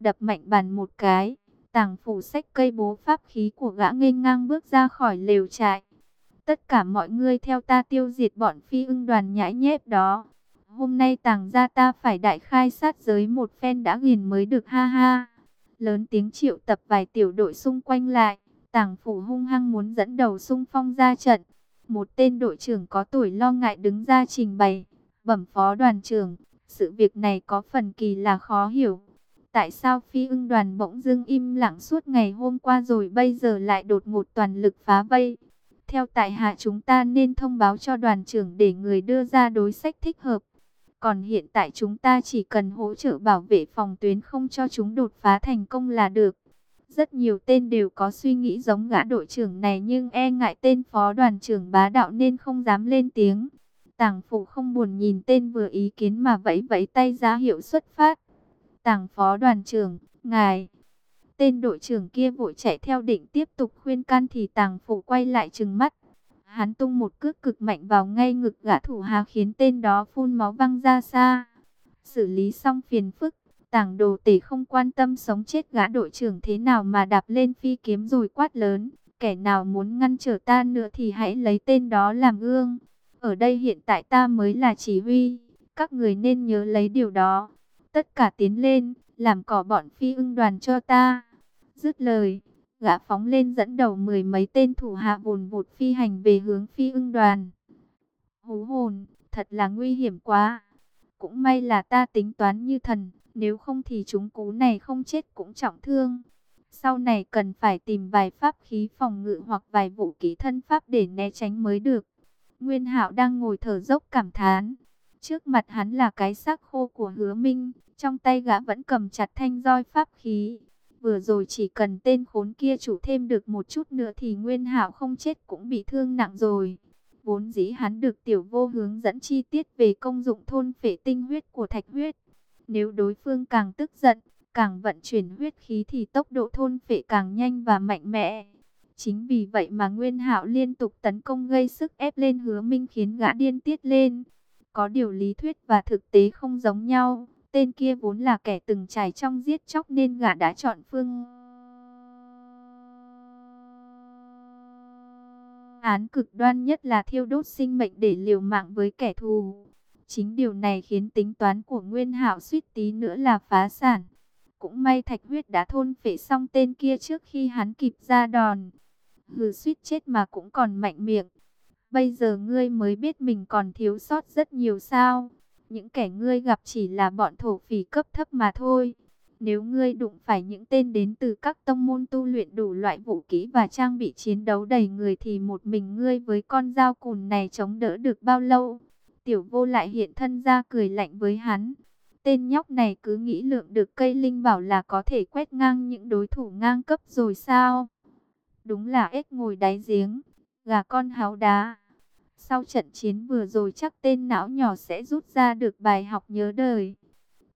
Đập mạnh bàn một cái, tàng phủ sách cây bố pháp khí của gã nghênh ngang bước ra khỏi lều trại. Tất cả mọi người theo ta tiêu diệt bọn phi ưng đoàn nhãi nhép đó. Hôm nay tàng gia ta phải đại khai sát giới một phen đã ghiền mới được ha ha. Lớn tiếng triệu tập vài tiểu đội xung quanh lại. Tàng phủ hung hăng muốn dẫn đầu xung phong ra trận. Một tên đội trưởng có tuổi lo ngại đứng ra trình bày. Bẩm phó đoàn trưởng, sự việc này có phần kỳ là khó hiểu. Tại sao phi ưng đoàn bỗng dưng im lặng suốt ngày hôm qua rồi bây giờ lại đột ngột toàn lực phá vây? Theo tại hạ chúng ta nên thông báo cho đoàn trưởng để người đưa ra đối sách thích hợp. Còn hiện tại chúng ta chỉ cần hỗ trợ bảo vệ phòng tuyến không cho chúng đột phá thành công là được. Rất nhiều tên đều có suy nghĩ giống gã đội trưởng này nhưng e ngại tên phó đoàn trưởng bá đạo nên không dám lên tiếng. Tàng phụ không buồn nhìn tên vừa ý kiến mà vẫy vẫy tay ra hiệu xuất phát. Tàng phó đoàn trưởng, ngài. Tên đội trưởng kia vội chạy theo định tiếp tục khuyên can thì tàng phụ quay lại trừng mắt. Hắn tung một cước cực mạnh vào ngay ngực gã thủ hà khiến tên đó phun máu văng ra xa. Xử lý xong phiền phức, tàng đồ tể không quan tâm sống chết gã đội trưởng thế nào mà đạp lên phi kiếm rồi quát lớn. Kẻ nào muốn ngăn trở ta nữa thì hãy lấy tên đó làm gương. Ở đây hiện tại ta mới là chỉ huy, các người nên nhớ lấy điều đó. Tất cả tiến lên, làm cỏ bọn phi ưng đoàn cho ta. Dứt lời, gã phóng lên dẫn đầu mười mấy tên thủ hạ vùn vụt phi hành về hướng phi ưng đoàn. Hú hồn, thật là nguy hiểm quá. Cũng may là ta tính toán như thần, nếu không thì chúng cú này không chết cũng trọng thương. Sau này cần phải tìm vài pháp khí phòng ngự hoặc vài vũ khí thân pháp để né tránh mới được. Nguyên Hạo đang ngồi thở dốc cảm thán. Trước mặt hắn là cái xác khô của Hứa Minh, trong tay gã vẫn cầm chặt thanh roi pháp khí. Vừa rồi chỉ cần tên khốn kia chủ thêm được một chút nữa thì Nguyên Hạo không chết cũng bị thương nặng rồi. Vốn dĩ hắn được tiểu vô hướng dẫn chi tiết về công dụng thôn phệ tinh huyết của thạch huyết. Nếu đối phương càng tức giận, càng vận chuyển huyết khí thì tốc độ thôn phệ càng nhanh và mạnh mẽ. Chính vì vậy mà Nguyên Hạo liên tục tấn công gây sức ép lên Hứa Minh khiến gã điên tiết lên. Có điều lý thuyết và thực tế không giống nhau. Tên kia vốn là kẻ từng trải trong giết chóc nên gã đã chọn phương án cực đoan nhất là thiêu đốt sinh mệnh để liều mạng với kẻ thù. Chính điều này khiến tính toán của Nguyên Hạo suýt tí nữa là phá sản. Cũng may Thạch Huyết đã thôn phệ xong tên kia trước khi hắn kịp ra đòn. Hừ, suýt chết mà cũng còn mạnh miệng. Bây giờ ngươi mới biết mình còn thiếu sót rất nhiều sao. Những kẻ ngươi gặp chỉ là bọn thổ phỉ cấp thấp mà thôi. Nếu ngươi đụng phải những tên đến từ các tông môn tu luyện đủ loại vũ khí và trang bị chiến đấu đầy người thì một mình ngươi với con dao cùn này chống đỡ được bao lâu? Tiểu vô lại hiện thân ra cười lạnh với hắn. Tên nhóc này cứ nghĩ lượng được cây linh bảo là có thể quét ngang những đối thủ ngang cấp rồi sao? Đúng là ếch ngồi đáy giếng, gà con háo đá. Sau trận chiến vừa rồi chắc tên não nhỏ sẽ rút ra được bài học nhớ đời.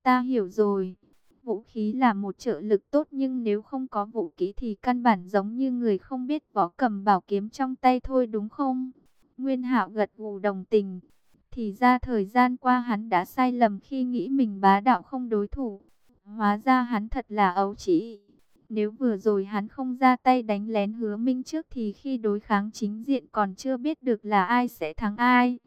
Ta hiểu rồi. Vũ khí là một trợ lực tốt nhưng nếu không có vũ khí thì căn bản giống như người không biết võ cầm bảo kiếm trong tay thôi đúng không? Nguyên Hạo gật gù đồng tình. Thì ra thời gian qua hắn đã sai lầm khi nghĩ mình bá đạo không đối thủ. Hóa ra hắn thật là ấu trĩ. Nếu vừa rồi hắn không ra tay đánh lén hứa minh trước thì khi đối kháng chính diện còn chưa biết được là ai sẽ thắng ai.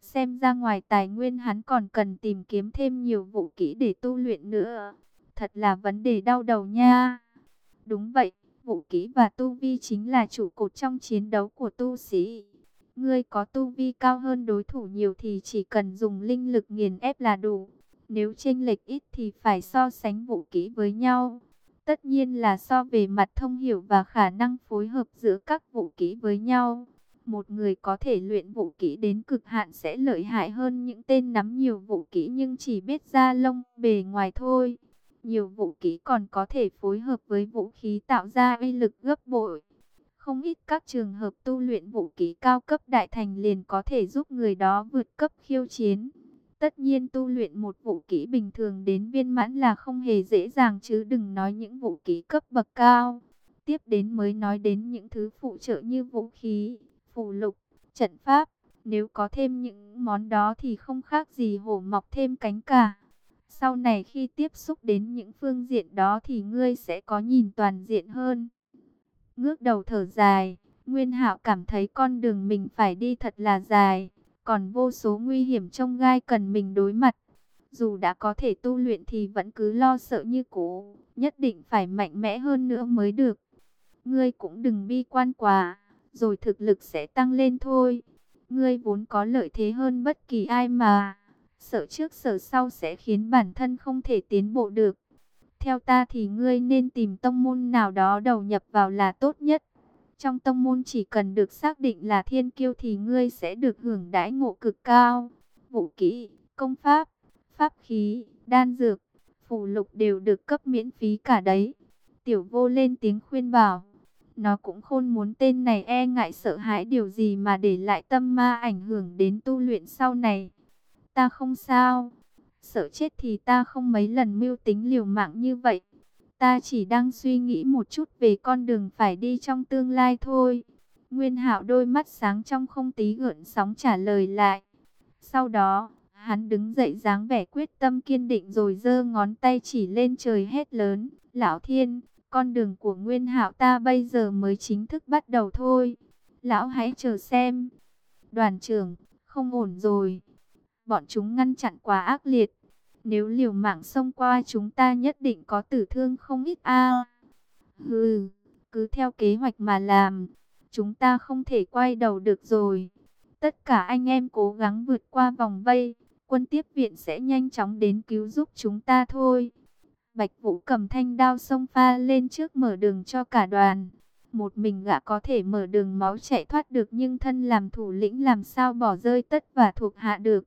Xem ra ngoài tài nguyên hắn còn cần tìm kiếm thêm nhiều vũ kỹ để tu luyện nữa. Thật là vấn đề đau đầu nha. Đúng vậy, vũ kỹ và tu vi chính là trụ cột trong chiến đấu của tu sĩ. Ngươi có tu vi cao hơn đối thủ nhiều thì chỉ cần dùng linh lực nghiền ép là đủ. Nếu chênh lệch ít thì phải so sánh vũ kỹ với nhau. Tất nhiên là so về mặt thông hiểu và khả năng phối hợp giữa các vũ kỹ với nhau. Một người có thể luyện vũ kỹ đến cực hạn sẽ lợi hại hơn những tên nắm nhiều vũ kỹ nhưng chỉ biết ra lông, bề ngoài thôi. Nhiều vũ kỹ còn có thể phối hợp với vũ khí tạo ra uy lực gấp bội. Không ít các trường hợp tu luyện vũ kỹ cao cấp đại thành liền có thể giúp người đó vượt cấp khiêu chiến. Tất nhiên tu luyện một vũ kỹ bình thường đến viên mãn là không hề dễ dàng chứ đừng nói những vũ kỹ cấp bậc cao. Tiếp đến mới nói đến những thứ phụ trợ như vũ khí, phù lục, trận pháp. Nếu có thêm những món đó thì không khác gì hổ mọc thêm cánh cả. Sau này khi tiếp xúc đến những phương diện đó thì ngươi sẽ có nhìn toàn diện hơn. Ngước đầu thở dài, Nguyên Hạo cảm thấy con đường mình phải đi thật là dài còn vô số nguy hiểm trong gai cần mình đối mặt. Dù đã có thể tu luyện thì vẫn cứ lo sợ như cũ, nhất định phải mạnh mẽ hơn nữa mới được. Ngươi cũng đừng bi quan quá, rồi thực lực sẽ tăng lên thôi. Ngươi vốn có lợi thế hơn bất kỳ ai mà, sợ trước sợ sau sẽ khiến bản thân không thể tiến bộ được. Theo ta thì ngươi nên tìm tông môn nào đó đầu nhập vào là tốt nhất. Trong tông môn chỉ cần được xác định là thiên kiêu thì ngươi sẽ được hưởng đãi ngộ cực cao. Vũ kỹ, công pháp, pháp khí, đan dược, phù lục đều được cấp miễn phí cả đấy. Tiểu vô lên tiếng khuyên bảo. Nó cũng khôn muốn tên này e ngại sợ hãi điều gì mà để lại tâm ma ảnh hưởng đến tu luyện sau này. Ta không sao. Sợ chết thì ta không mấy lần mưu tính liều mạng như vậy. Ta chỉ đang suy nghĩ một chút về con đường phải đi trong tương lai thôi. Nguyên Hạo đôi mắt sáng trong không tí gợn sóng trả lời lại. Sau đó, hắn đứng dậy dáng vẻ quyết tâm kiên định rồi giơ ngón tay chỉ lên trời hét lớn. Lão Thiên, con đường của Nguyên Hạo ta bây giờ mới chính thức bắt đầu thôi. Lão hãy chờ xem. Đoàn trưởng, không ổn rồi. Bọn chúng ngăn chặn quá ác liệt. Nếu liều mạng xông qua chúng ta nhất định có tử thương không ít a. Hừ, cứ theo kế hoạch mà làm. Chúng ta không thể quay đầu được rồi. Tất cả anh em cố gắng vượt qua vòng vây. Quân tiếp viện sẽ nhanh chóng đến cứu giúp chúng ta thôi. Bạch Vũ cầm thanh đao xông pha lên trước mở đường cho cả đoàn. Một mình gã có thể mở đường máu chạy thoát được nhưng thân làm thủ lĩnh làm sao bỏ rơi tất và thuộc hạ được.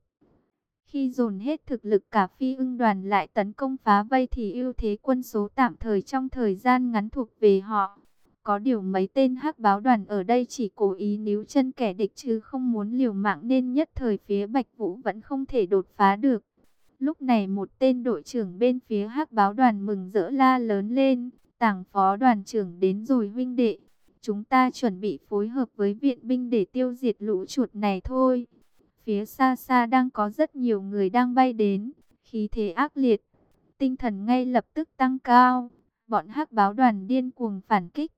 Khi dồn hết thực lực cả phi ưng đoàn lại tấn công phá vây thì ưu thế quân số tạm thời trong thời gian ngắn thuộc về họ. Có điều mấy tên hắc báo đoàn ở đây chỉ cố ý níu chân kẻ địch chứ không muốn liều mạng nên nhất thời phía Bạch Vũ vẫn không thể đột phá được. Lúc này một tên đội trưởng bên phía hắc báo đoàn mừng rỡ la lớn lên, tảng phó đoàn trưởng đến rồi huynh đệ. Chúng ta chuẩn bị phối hợp với viện binh để tiêu diệt lũ chuột này thôi. Phía xa xa đang có rất nhiều người đang bay đến, khí thế ác liệt. Tinh thần ngay lập tức tăng cao, bọn hắc báo đoàn điên cuồng phản kích.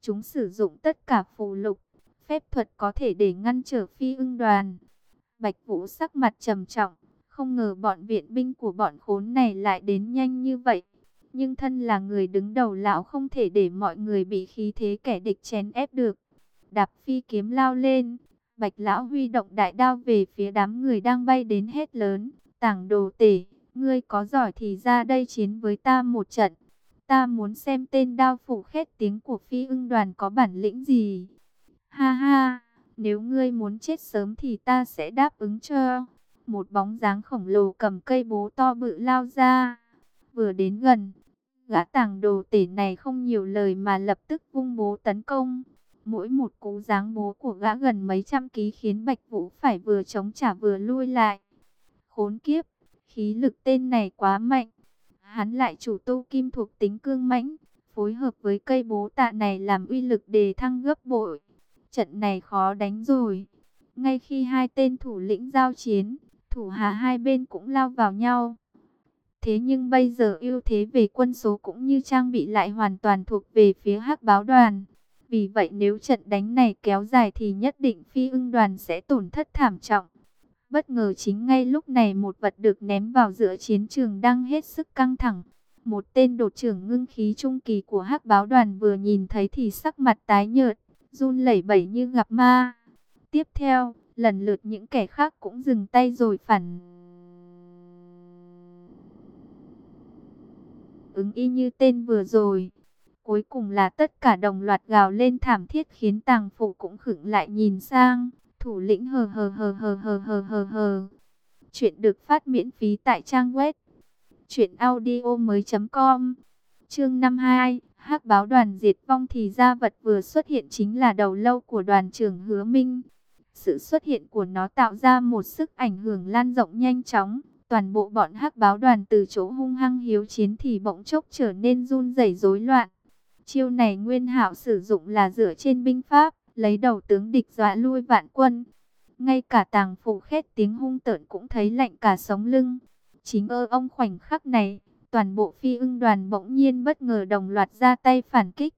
Chúng sử dụng tất cả phù lục, phép thuật có thể để ngăn trở phi ưng đoàn. Bạch Vũ sắc mặt trầm trọng, không ngờ bọn viện binh của bọn khốn này lại đến nhanh như vậy. Nhưng thân là người đứng đầu lão không thể để mọi người bị khí thế kẻ địch chèn ép được. Đạp phi kiếm lao lên, Bạch lão huy động đại đao về phía đám người đang bay đến hết lớn. Tảng đồ tể, ngươi có giỏi thì ra đây chiến với ta một trận. Ta muốn xem tên đao phủ khét tiếng của phi ưng đoàn có bản lĩnh gì. Ha ha, nếu ngươi muốn chết sớm thì ta sẽ đáp ứng cho. Một bóng dáng khổng lồ cầm cây bố to bự lao ra. Vừa đến gần, gã tàng đồ tể này không nhiều lời mà lập tức vung bố tấn công. Mỗi một cú giáng bố của gã gần mấy trăm ký khiến Bạch Vũ phải vừa chống trả vừa lui lại. Khốn kiếp, khí lực tên này quá mạnh. Hắn lại chủ tu kim thuộc tính cương mãnh, phối hợp với cây bố tạ này làm uy lực đề thăng gấp bội. Trận này khó đánh rồi. Ngay khi hai tên thủ lĩnh giao chiến, thủ hạ hai bên cũng lao vào nhau. Thế nhưng bây giờ ưu thế về quân số cũng như trang bị lại hoàn toàn thuộc về phía hắc báo đoàn. Vì vậy nếu trận đánh này kéo dài thì nhất định phi ưng đoàn sẽ tổn thất thảm trọng. Bất ngờ chính ngay lúc này một vật được ném vào giữa chiến trường đang hết sức căng thẳng. Một tên đột trưởng ngưng khí trung kỳ của hắc báo đoàn vừa nhìn thấy thì sắc mặt tái nhợt, run lẩy bẩy như gặp ma. Tiếp theo, lần lượt những kẻ khác cũng dừng tay rồi phản ứng y như tên vừa rồi. Cuối cùng là tất cả đồng loạt gào lên thảm thiết khiến tàng phụ cũng khựng lại nhìn sang. Thủ lĩnh hờ hờ hờ hờ hờ hờ hờ hờ. Chuyện được phát miễn phí tại trang web. Chuyện audio mới com. Chương 52. hắc báo đoàn diệt vong thì gia vật vừa xuất hiện chính là đầu lâu của đoàn trưởng hứa minh. Sự xuất hiện của nó tạo ra một sức ảnh hưởng lan rộng nhanh chóng. Toàn bộ bọn hắc báo đoàn từ chỗ hung hăng hiếu chiến thì bỗng chốc trở nên run rẩy rối loạn. Chiêu này Nguyên Hạo sử dụng là dựa trên binh pháp, lấy đầu tướng địch dọa lui vạn quân. Ngay cả tàng phủ khét tiếng hung tợn cũng thấy lạnh cả sống lưng. Chính ơ ông khoảnh khắc này, toàn bộ phi ưng đoàn bỗng nhiên bất ngờ đồng loạt ra tay phản kích.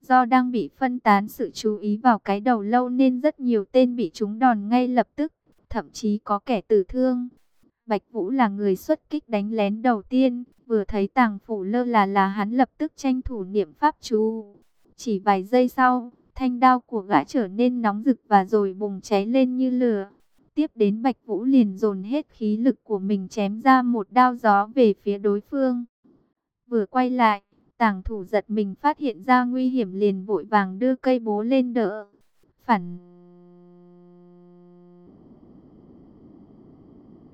Do đang bị phân tán sự chú ý vào cái đầu lâu nên rất nhiều tên bị trúng đòn ngay lập tức, thậm chí có kẻ tử thương. Bạch Vũ là người xuất kích đánh lén đầu tiên, vừa thấy tàng phủ lơ là là hắn lập tức tranh thủ niệm pháp chú. Chỉ vài giây sau, thanh đao của gã trở nên nóng rực và rồi bùng cháy lên như lửa. Tiếp đến Bạch Vũ liền dồn hết khí lực của mình chém ra một đao gió về phía đối phương. Vừa quay lại, tàng thủ giật mình phát hiện ra nguy hiểm liền vội vàng đưa cây bố lên đỡ. Phản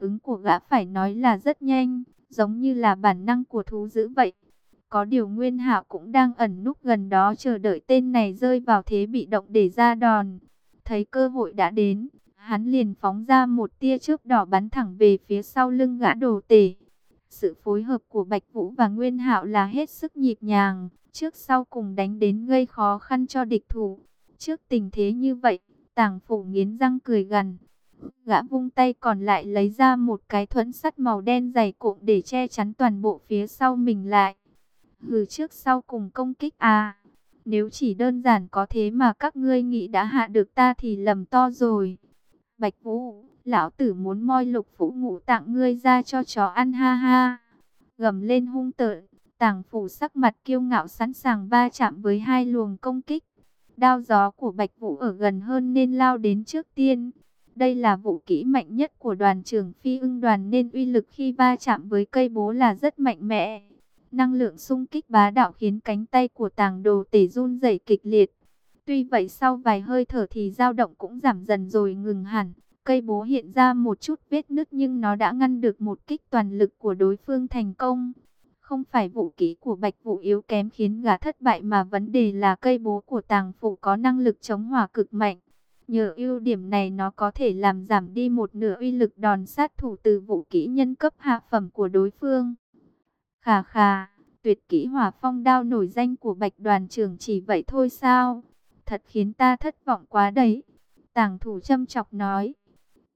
ứng của gã phải nói là rất nhanh, giống như là bản năng của thú dữ vậy. Có điều Nguyên Hạo cũng đang ẩn núp gần đó chờ đợi tên này rơi vào thế bị động để ra đòn. Thấy cơ hội đã đến, hắn liền phóng ra một tia chớp đỏ bắn thẳng về phía sau lưng gã đồ tể. Sự phối hợp của Bạch Vũ và Nguyên Hạo là hết sức nhịp nhàng, trước sau cùng đánh đến gây khó khăn cho địch thủ. Trước tình thế như vậy, Tàng Phủ nghiến răng cười gằn, Gã vung tay còn lại lấy ra một cái thuẫn sắt màu đen dày cộm để che chắn toàn bộ phía sau mình lại. Hừ trước sau cùng công kích à. Nếu chỉ đơn giản có thế mà các ngươi nghĩ đã hạ được ta thì lầm to rồi. Bạch Vũ, lão tử muốn moi lục phủ ngủ tặng ngươi ra cho chó ăn ha ha. Gầm lên hung tợn, tàng phủ sắc mặt kiêu ngạo sẵn sàng va chạm với hai luồng công kích. Đao gió của Bạch Vũ ở gần hơn nên lao đến trước tiên. Đây là vũ kỹ mạnh nhất của đoàn trưởng phi ưng đoàn nên uy lực khi va chạm với cây bố là rất mạnh mẽ. Năng lượng xung kích bá đạo khiến cánh tay của tàng đồ tể run rẩy kịch liệt. Tuy vậy sau vài hơi thở thì dao động cũng giảm dần rồi ngừng hẳn. Cây bố hiện ra một chút vết nứt nhưng nó đã ngăn được một kích toàn lực của đối phương thành công. Không phải vũ kỹ của bạch vũ yếu kém khiến gã thất bại mà vấn đề là cây bố của tàng phủ có năng lực chống hỏa cực mạnh. Nhờ ưu điểm này nó có thể làm giảm đi một nửa uy lực đòn sát thủ từ vũ kỹ nhân cấp hạ phẩm của đối phương. Khà khà, tuyệt kỹ hỏa phong đao nổi danh của bạch đoàn trưởng chỉ vậy thôi sao? Thật khiến ta thất vọng quá đấy. Tàng thủ châm chọc nói.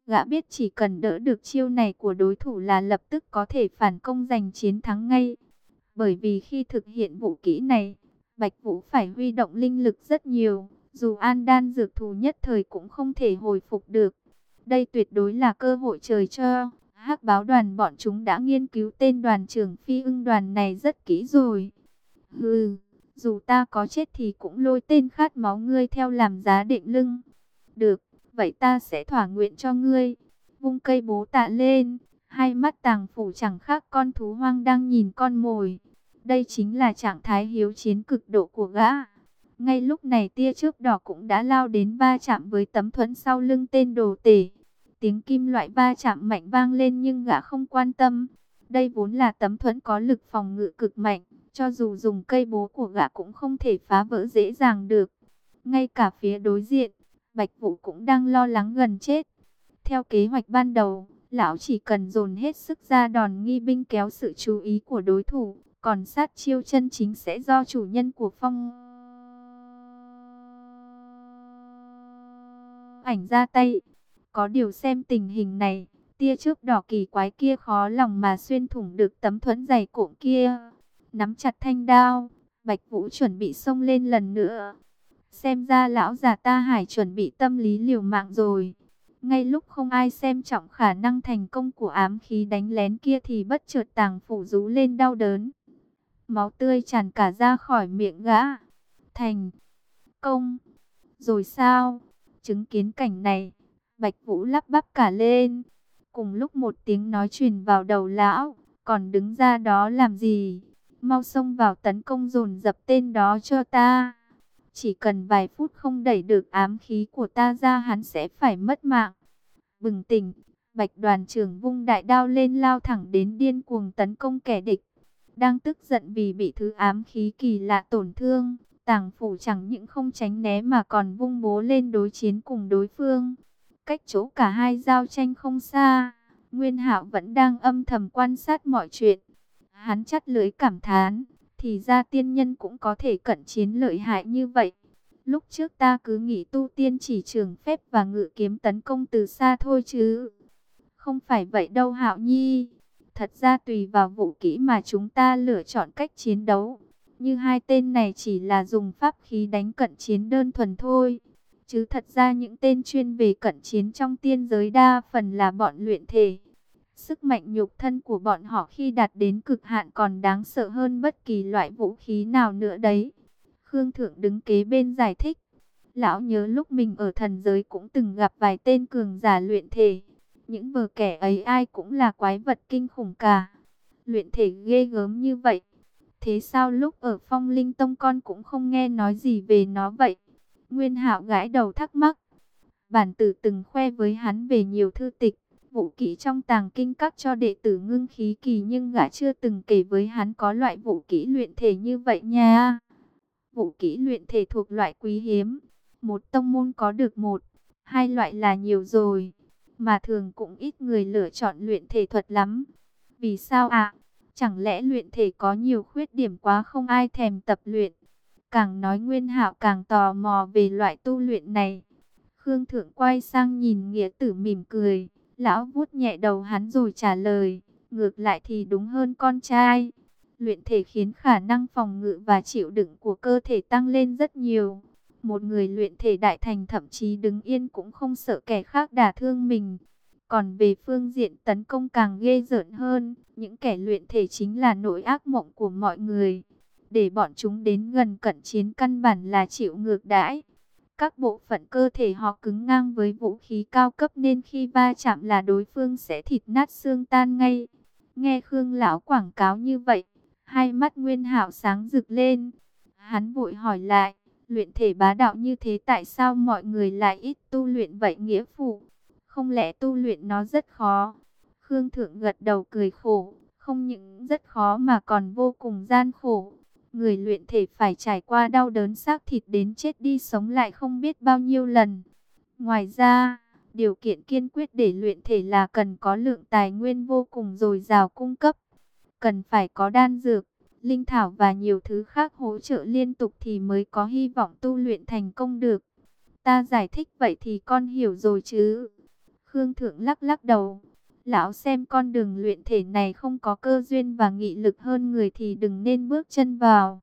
Gã biết chỉ cần đỡ được chiêu này của đối thủ là lập tức có thể phản công giành chiến thắng ngay. Bởi vì khi thực hiện vũ kỹ này, Bạch Vũ phải huy động linh lực rất nhiều dù an đan dược thù nhất thời cũng không thể hồi phục được. Đây tuyệt đối là cơ hội trời cho. hắc báo đoàn bọn chúng đã nghiên cứu tên đoàn trưởng phi ưng đoàn này rất kỹ rồi. Hừ, dù ta có chết thì cũng lôi tên khát máu ngươi theo làm giá định lưng. Được, vậy ta sẽ thỏa nguyện cho ngươi. Vung cây bố tạ lên, hai mắt tàng phủ chẳng khác con thú hoang đang nhìn con mồi. Đây chính là trạng thái hiếu chiến cực độ của gã. Ngay lúc này tia chớp đỏ cũng đã lao đến va chạm với tấm thuẫn sau lưng tên đồ tể. Tiếng kim loại va chạm mạnh vang lên nhưng gã không quan tâm. Đây vốn là tấm thuẫn có lực phòng ngự cực mạnh, cho dù dùng cây bố của gã cũng không thể phá vỡ dễ dàng được. Ngay cả phía đối diện, Bạch Vũ cũng đang lo lắng gần chết. Theo kế hoạch ban đầu, lão chỉ cần dồn hết sức ra đòn nghi binh kéo sự chú ý của đối thủ, còn sát chiêu chân chính sẽ do chủ nhân của phong ảnh ra tay. Có điều xem tình hình này, tia trước đỏ kỳ quái kia khó lòng mà xuyên thủng được tấm thuẫn dày cộm kia. Nắm chặt thanh đao, Bạch Vũ chuẩn bị xông lên lần nữa. Xem ra lão già ta hải chuẩn bị tâm lý liều mạng rồi. Ngay lúc không ai xem trọng khả năng thành công của ám khí đánh lén kia thì bất chợt tàng phủ rú lên đau đớn. Máu tươi tràn cả ra khỏi miệng gã. Thành công. Rồi sao? Chứng kiến cảnh này, Bạch Vũ lắp bắp cả lên. Cùng lúc một tiếng nói truyền vào đầu lão, còn đứng ra đó làm gì? Mau xông vào tấn công dồn dập tên đó cho ta. Chỉ cần vài phút không đẩy được ám khí của ta ra hắn sẽ phải mất mạng. Bừng tỉnh, Bạch đoàn trưởng vung đại đao lên lao thẳng đến điên cuồng tấn công kẻ địch. Đang tức giận vì bị thứ ám khí kỳ lạ tổn thương, tàng phủ chẳng những không tránh né mà còn vung bố lên đối chiến cùng đối phương. Cách chỗ cả hai giao tranh không xa, Nguyên Hạo vẫn đang âm thầm quan sát mọi chuyện. Hắn chắt lưới cảm thán, thì ra tiên nhân cũng có thể cận chiến lợi hại như vậy. Lúc trước ta cứ nghĩ tu tiên chỉ trường phép và ngự kiếm tấn công từ xa thôi chứ. Không phải vậy đâu Hạo Nhi. Thật ra tùy vào vũ kỹ mà chúng ta lựa chọn cách chiến đấu. Như hai tên này chỉ là dùng pháp khí đánh cận chiến đơn thuần thôi. Chứ thật ra những tên chuyên về cận chiến trong tiên giới đa phần là bọn luyện thể. Sức mạnh nhục thân của bọn họ khi đạt đến cực hạn còn đáng sợ hơn bất kỳ loại vũ khí nào nữa đấy. Khương Thượng đứng kế bên giải thích. Lão nhớ lúc mình ở thần giới cũng từng gặp vài tên cường giả luyện thể. Những vờ kẻ ấy ai cũng là quái vật kinh khủng cả. Luyện thể ghê gớm như vậy. Thế sao lúc ở phong linh tông con cũng không nghe nói gì về nó vậy? Nguyên hạo gãi đầu thắc mắc. Bản tử từng khoe với hắn về nhiều thư tịch vũ kỹ trong tàng kinh các cho đệ tử ngưng khí kỳ nhưng gã chưa từng kể với hắn có loại vũ kỹ luyện thể như vậy nha. Vũ kỹ luyện thể thuộc loại quý hiếm, một tông môn có được một, hai loại là nhiều rồi, mà thường cũng ít người lựa chọn luyện thể thuật lắm. Vì sao ạ? Chẳng lẽ luyện thể có nhiều khuyết điểm quá không ai thèm tập luyện? Càng nói Nguyên Hạo càng tò mò về loại tu luyện này. Khương Thượng quay sang nhìn Nghĩa Tử mỉm cười. Lão vuốt nhẹ đầu hắn rồi trả lời, ngược lại thì đúng hơn con trai. Luyện thể khiến khả năng phòng ngự và chịu đựng của cơ thể tăng lên rất nhiều. Một người luyện thể đại thành thậm chí đứng yên cũng không sợ kẻ khác đả thương mình. Còn về phương diện tấn công càng ghê rợn hơn, những kẻ luyện thể chính là nỗi ác mộng của mọi người. Để bọn chúng đến gần cận chiến căn bản là chịu ngược đãi. Các bộ phận cơ thể họ cứng ngang với vũ khí cao cấp nên khi va chạm là đối phương sẽ thịt nát xương tan ngay. Nghe Khương lão quảng cáo như vậy, hai mắt Nguyên Hạo sáng rực lên. Hắn vội hỏi lại, luyện thể bá đạo như thế tại sao mọi người lại ít tu luyện vậy nghĩa phụ? Không lẽ tu luyện nó rất khó? Khương Thượng gật đầu cười khổ, không những rất khó mà còn vô cùng gian khổ. Người luyện thể phải trải qua đau đớn xác thịt đến chết đi sống lại không biết bao nhiêu lần. Ngoài ra, điều kiện kiên quyết để luyện thể là cần có lượng tài nguyên vô cùng dồi dào cung cấp. Cần phải có đan dược, linh thảo và nhiều thứ khác hỗ trợ liên tục thì mới có hy vọng tu luyện thành công được. Ta giải thích vậy thì con hiểu rồi chứ. Khương Thượng lắc lắc đầu. Lão xem con đường luyện thể này không có cơ duyên và nghị lực hơn người thì đừng nên bước chân vào.